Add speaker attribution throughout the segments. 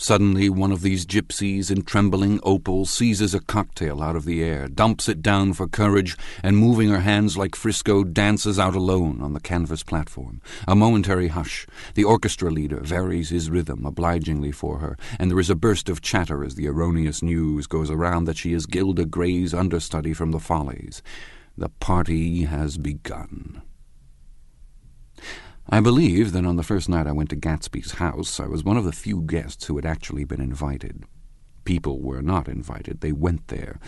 Speaker 1: Suddenly, one of these gypsies in trembling opal seizes a cocktail out of the air, dumps it down for courage, and moving her hands like Frisco, dances out alone on the canvas platform. A momentary hush. The orchestra leader varies his rhythm obligingly for her, and there is a burst of chatter as the erroneous news goes around that she is Gilda Gray's understudy from the Follies. The party has begun. I believe that on the first night I went to Gatsby's house, I was one of the few guests who had actually been invited. People were not invited, they went there.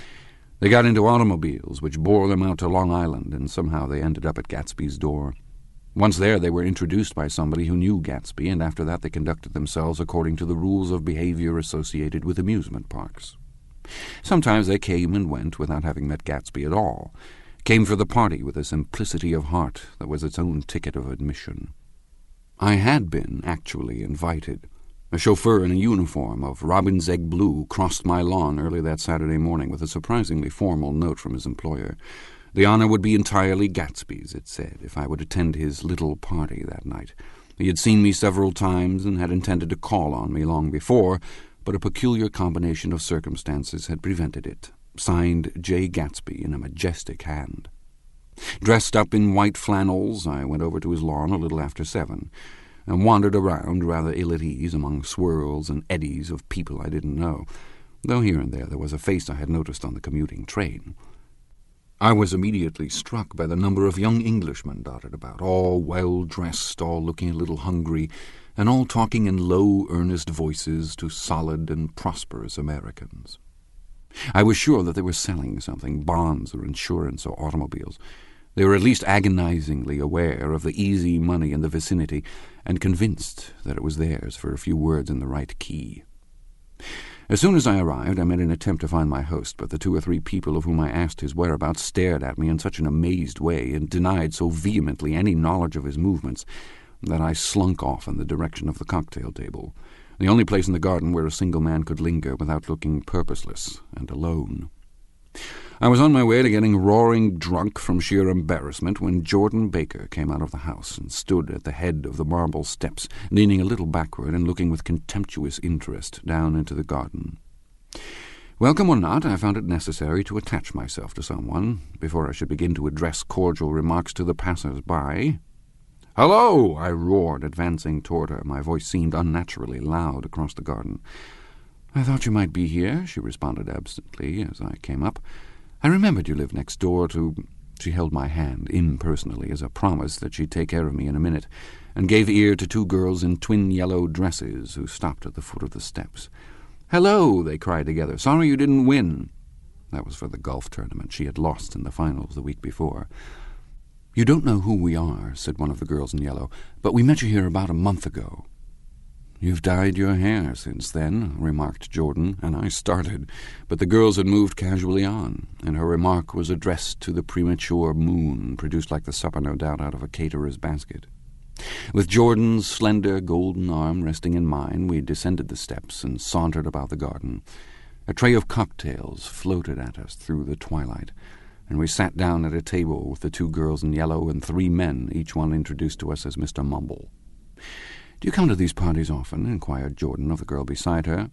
Speaker 1: They got into automobiles, which bore them out to Long Island, and somehow they ended up at Gatsby's door. Once there, they were introduced by somebody who knew Gatsby, and after that they conducted themselves according to the rules of behavior associated with amusement parks. Sometimes they came and went without having met Gatsby at all came for the party with a simplicity of heart that was its own ticket of admission. I had been actually invited. A chauffeur in a uniform of robin's egg blue crossed my lawn early that Saturday morning with a surprisingly formal note from his employer. The honor would be entirely Gatsby's, it said, if I would attend his little party that night. He had seen me several times and had intended to call on me long before, but a peculiar combination of circumstances had prevented it signed J. Gatsby in a majestic hand. Dressed up in white flannels, I went over to his lawn a little after seven, and wandered around rather ill at ease among swirls and eddies of people I didn't know, though here and there there was a face I had noticed on the commuting train. I was immediately struck by the number of young Englishmen dotted about, all well dressed, all looking a little hungry, and all talking in low, earnest voices to solid and prosperous Americans. I was sure that they were selling something, bonds or insurance or automobiles. They were at least agonizingly aware of the easy money in the vicinity, and convinced that it was theirs for a few words in the right key. As soon as I arrived, I made an attempt to find my host, but the two or three people of whom I asked his whereabouts stared at me in such an amazed way, and denied so vehemently any knowledge of his movements, that I slunk off in the direction of the cocktail table the only place in the garden where a single man could linger without looking purposeless and alone. I was on my way to getting roaring drunk from sheer embarrassment when Jordan Baker came out of the house and stood at the head of the marble steps, leaning a little backward and looking with contemptuous interest down into the garden. Welcome or not, I found it necessary to attach myself to someone before I should begin to address cordial remarks to the passers-by, Hello! I roared, advancing toward her. My voice seemed unnaturally loud across the garden. I thought you might be here, she responded absently as I came up. I remembered you lived next door to... She held my hand impersonally as a promise that she'd take care of me in a minute, and gave ear to two girls in twin yellow dresses who stopped at the foot of the steps. Hello, they cried together. Sorry you didn't win. That was for the golf tournament. She had lost in the finals the week before. You don't know who we are, said one of the girls in yellow, but we met you here about a month ago. You've dyed your hair since then, remarked Jordan, and I started, but the girls had moved casually on, and her remark was addressed to the premature moon, produced like the supper, no doubt, out of a caterer's basket. With Jordan's slender golden arm resting in mine, we descended the steps and sauntered about the garden. A tray of cocktails floated at us through the twilight and we sat down at a table with the two girls in yellow and three men, each one introduced to us as Mr. Mumble. Do you come to these parties often? inquired Jordan of the girl beside her.